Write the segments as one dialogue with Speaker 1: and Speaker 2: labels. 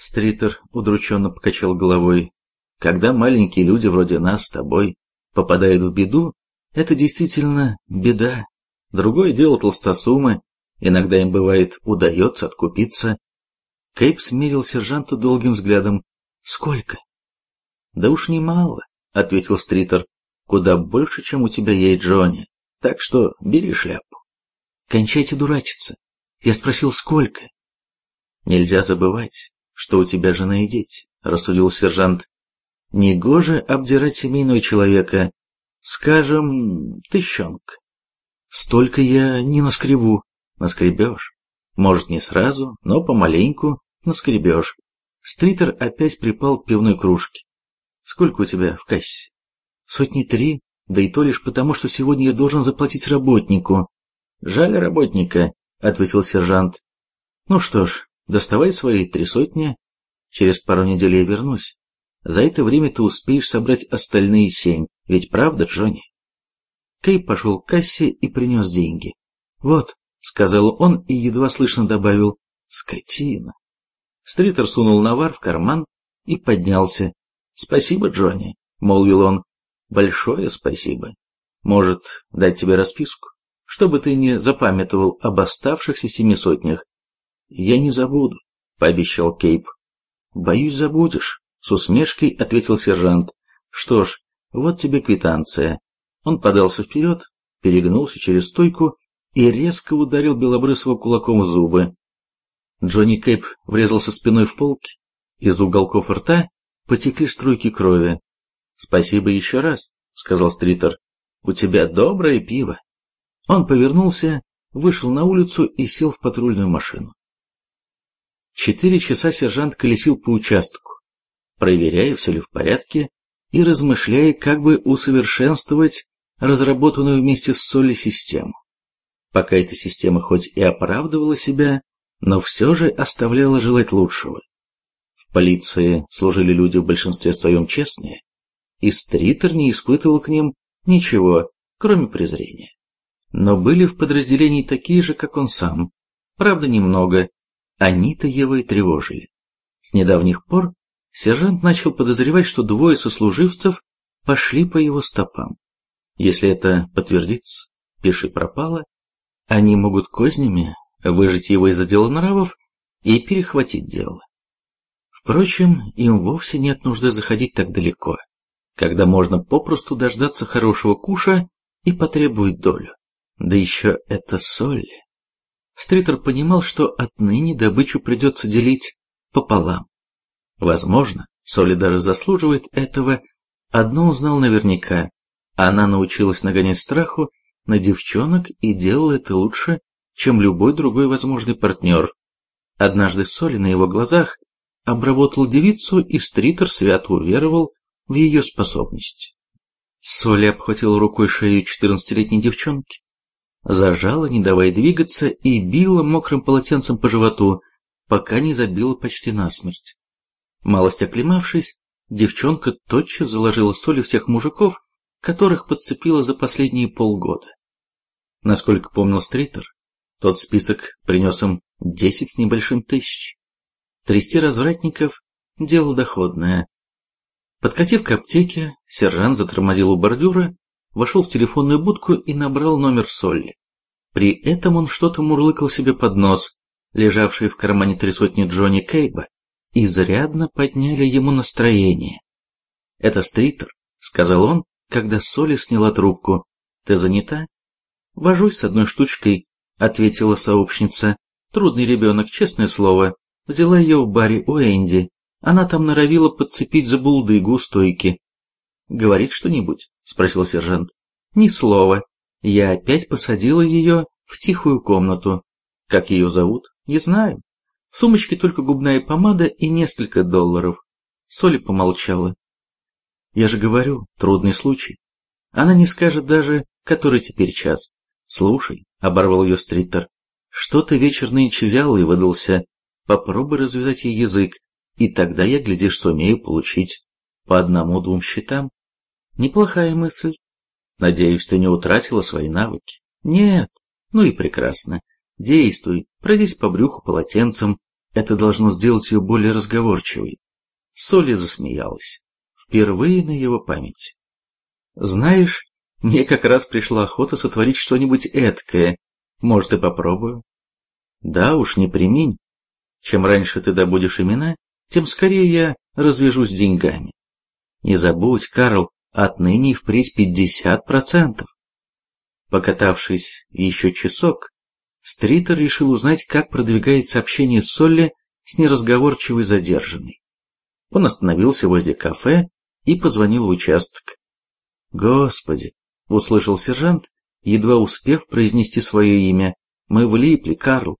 Speaker 1: Стритер удрученно покачал головой. Когда маленькие люди вроде нас с тобой попадают в беду, это действительно беда. Другое дело толстосумы, иногда им бывает удается откупиться. Кейп смерил сержанта долгим взглядом. «Сколько?» «Да уж немало», — ответил Стритер. «Куда больше, чем у тебя есть, Джонни. Так что бери шляпу». «Кончайте дурачиться. Я спросил, сколько?» «Нельзя забывать, что у тебя жена и дети», — рассудил сержант. «Негоже обдирать семейного человека, скажем, тыщенка. Столько я не наскребу. Наскребешь. Может, не сразу, но помаленьку наскребешь. Стритер опять припал к пивной кружке. Сколько у тебя в кассе? Сотни три, да и то лишь потому, что сегодня я должен заплатить работнику. Жаль работника, ответил сержант. Ну что ж, доставай свои три сотни. Через пару недель я вернусь. За это время ты успеешь собрать остальные семь, ведь правда, Джонни? Кей пошел к кассе и принес деньги. Вот, сказал он и едва слышно добавил «скотина». Стритер сунул навар в карман и поднялся. «Спасибо, Джонни», — молвил он. «Большое спасибо. Может, дать тебе расписку, чтобы ты не запамятовал об оставшихся семи сотнях?» «Я не забуду», — пообещал Кейп. «Боюсь, забудешь», — с усмешкой ответил сержант. «Что ж, вот тебе квитанция». Он подался вперед, перегнулся через стойку и резко ударил Белобрысова кулаком в зубы. Джонни Кэп врезался спиной в полки. Из уголков рта потекли струйки крови. «Спасибо еще раз», — сказал Стритер. «У тебя доброе пиво». Он повернулся, вышел на улицу и сел в патрульную машину. Четыре часа сержант колесил по участку, проверяя, все ли в порядке, и размышляя, как бы усовершенствовать разработанную вместе с Соли систему. Пока эта система хоть и оправдывала себя, но все же оставляло желать лучшего. В полиции служили люди в большинстве своем честные, и Стритер не испытывал к ним ничего, кроме презрения. Но были в подразделении такие же, как он сам, правда немного, они-то его и тревожили. С недавних пор сержант начал подозревать, что двое сослуживцев пошли по его стопам. Если это подтвердится, пиши пропало, они могут кознями выжить его из отдела нравов и перехватить дело. Впрочем, им вовсе нет нужды заходить так далеко, когда можно попросту дождаться хорошего куша и потребовать долю. Да еще это Солли. Стритер понимал, что отныне добычу придется делить пополам. Возможно, Солли даже заслуживает этого, одно узнал наверняка. Она научилась нагонять страху на девчонок и делала это лучше, чем любой другой возможный партнер. Однажды Соли на его глазах обработал девицу, и Стритер свято уверовал в ее способности. Соли обхватила рукой шею четырнадцатилетней девчонки, зажала, не давая двигаться, и била мокрым полотенцем по животу, пока не забила почти насмерть. Малость оклемавшись, девчонка тотчас заложила Соли всех мужиков, которых подцепила за последние полгода. Насколько помнил Стритер, тот список принес им десять с небольшим тысяч. Трясти развратников – дело доходное. Подкатив к аптеке, сержант затормозил у бордюра, вошел в телефонную будку и набрал номер Солли. При этом он что-то мурлыкал себе под нос, лежавшие в кармане три сотни Джонни Кейба, изрядно подняли ему настроение. «Это Стритер», — сказал он, когда Соли сняла трубку. «Ты занята?» «Вожусь с одной штучкой ответила сообщница. Трудный ребенок, честное слово. Взяла ее в баре у Энди. Она там норовила подцепить за булдыгу стойки. «Говорит что-нибудь?» – спросил сержант. «Ни слова. Я опять посадила ее в тихую комнату. Как ее зовут? Не знаю. В сумочке только губная помада и несколько долларов». Соли помолчала. «Я же говорю, трудный случай. Она не скажет даже, который теперь час. Слушай, — оборвал ее Стриттер. «Что-то вечер нынче вялый выдался. Попробуй развязать ей язык, и тогда я, глядишь, сумею получить по одному-двум счетам. Неплохая мысль. Надеюсь, ты не утратила свои навыки. Нет. Ну и прекрасно. Действуй, пройдись по брюху полотенцем, Это должно сделать ее более разговорчивой. Соли засмеялась. Впервые на его памяти. Знаешь, мне как раз пришла охота сотворить что-нибудь эткое. Может, и попробую? Да уж, не примень. Чем раньше ты добудешь имена, тем скорее я развяжусь деньгами. Не забудь, Карл, отныне и впредь пятьдесят процентов. Покатавшись еще часок, Стритер решил узнать, как продвигается общение Солли с неразговорчивой задержанной. Он остановился возле кафе и позвонил в участок. «Господи!» — услышал сержант, едва успев произнести свое имя. «Мы влипли, Карл!»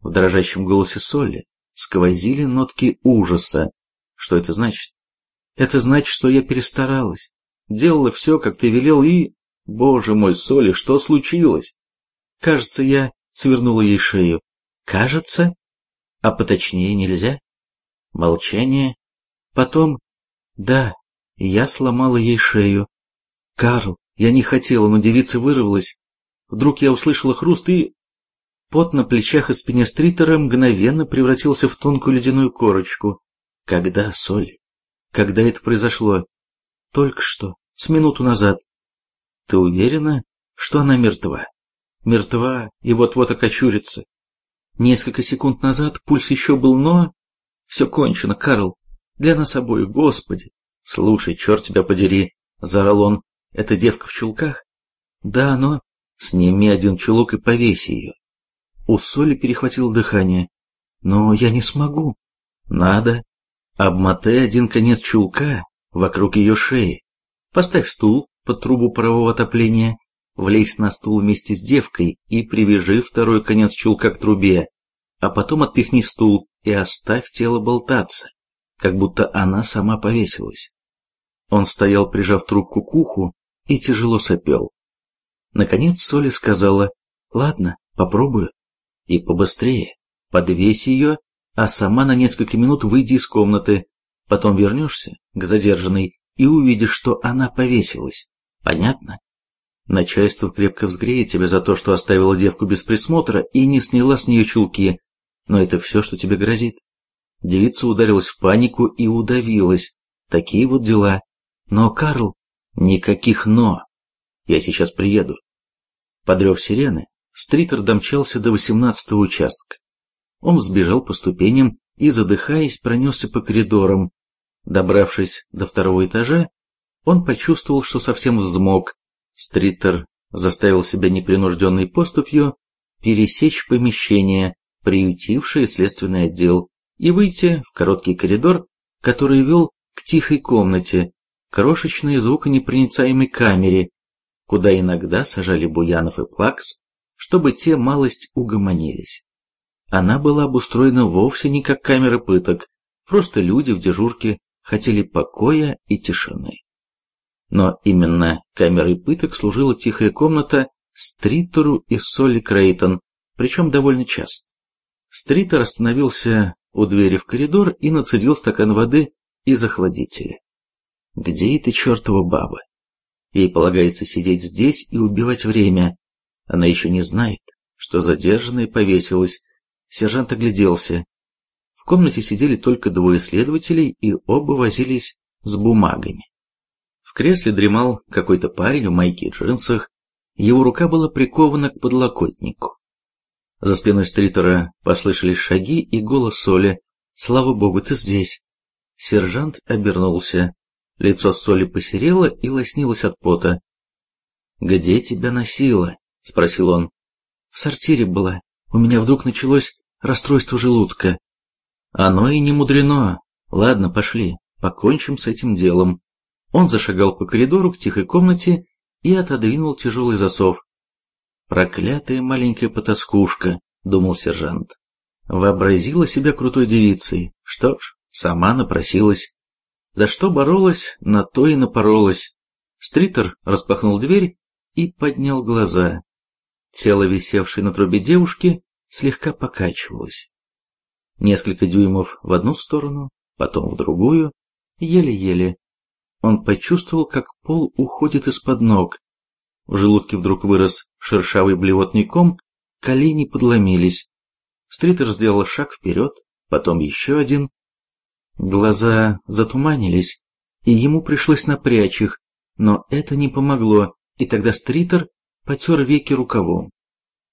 Speaker 1: В дрожащем голосе Солли сквозили нотки ужаса. Что это значит? Это значит, что я перестаралась. Делала все, как ты велел, и... Боже мой, Соли, что случилось? Кажется, я свернула ей шею. Кажется? А поточнее нельзя? Молчание. Потом... Да, я сломала ей шею. Карл, я не хотела, но девица вырвалась. Вдруг я услышала хруст и... Пот на плечах и спине Стритера мгновенно превратился в тонкую ледяную корочку. Когда, Соли? Когда это произошло? Только что, с минуту назад. Ты уверена, что она мертва? Мертва и вот-вот окочурится. Несколько секунд назад пульс еще был, но... Все кончено, Карл. Для нас обоих, господи. Слушай, черт тебя подери, заорал он. Эта девка в чулках? Да, но... Сними один чулок и повесь ее. У Соли перехватило дыхание. Но я не смогу. Надо. Обмотай один конец чулка вокруг ее шеи. Поставь стул под трубу парового отопления, влезь на стул вместе с девкой и привяжи второй конец чулка к трубе, а потом отпихни стул и оставь тело болтаться, как будто она сама повесилась. Он стоял, прижав трубку к уху, и тяжело сопел. Наконец Соля сказала, «Ладно, попробую». И побыстрее, подвесь ее а сама на несколько минут выйди из комнаты, потом вернешься к задержанной и увидишь, что она повесилась. Понятно? Начальство крепко взгреет тебя за то, что оставила девку без присмотра и не сняла с нее чулки, но это все, что тебе грозит. Девица ударилась в панику и удавилась. Такие вот дела. Но, Карл, никаких «но». Я сейчас приеду. Подрев сирены, Стритер домчался до восемнадцатого участка. Он взбежал по ступеням и, задыхаясь, пронесся по коридорам. Добравшись до второго этажа, он почувствовал, что совсем взмок. Стритер заставил себя непринужденной поступью пересечь помещение, приютившее следственный отдел, и выйти в короткий коридор, который вел к тихой комнате, крошечной звуконепроницаемой камере, куда иногда сажали Буянов и Плакс, чтобы те малость угомонились. Она была обустроена вовсе не как камера пыток, просто люди в дежурке хотели покоя и тишины. Но именно камерой пыток служила тихая комната Стритеру и Солли Крейтон, причем довольно часто. Стритер остановился у двери в коридор и нацедил стакан воды из охладителя. Где эта чертова баба? Ей полагается сидеть здесь и убивать время. Она еще не знает, что задержанная повесилась, Сержант огляделся. В комнате сидели только двое следователей, и оба возились с бумагами. В кресле дремал какой-то парень в майке и джинсах, его рука была прикована к подлокотнику. За спиной Стритера послышались шаги и голос Соли. «Слава богу, ты здесь!» Сержант обернулся. Лицо Соли посерело и лоснилось от пота. «Где тебя носило?» — спросил он. «В сортире была. У меня вдруг началось расстройство желудка. Оно и не мудрено. Ладно, пошли, покончим с этим делом. Он зашагал по коридору к тихой комнате и отодвинул тяжелый засов. «Проклятая маленькая потаскушка», — думал сержант. Вообразила себя крутой девицей. Что ж, сама напросилась. За что боролась, на то и напоролась. Стритер распахнул дверь и поднял глаза. Тело, висевшее на трубе девушки, слегка покачивалась. Несколько дюймов в одну сторону, потом в другую, еле-еле. Он почувствовал, как пол уходит из-под ног. В желудке вдруг вырос шершавый блевотный ком, колени подломились. Стритер сделал шаг вперед, потом еще один. Глаза затуманились, и ему пришлось напрячь их, но это не помогло, и тогда Стритер потер веки рукавом.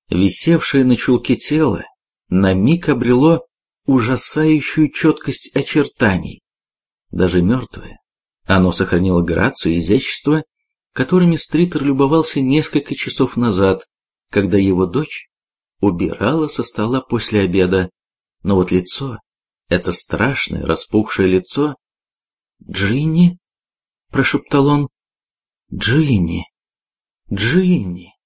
Speaker 1: Висевшее на чулке тело на миг обрело ужасающую четкость очертаний. Даже мертвое, оно сохранило грацию и изящество, которыми Стритер любовался несколько часов назад, когда его дочь убирала со стола после обеда. Но вот лицо, это страшное распухшее лицо... «Джинни?» — прошептал он. «Джинни! Джинни!»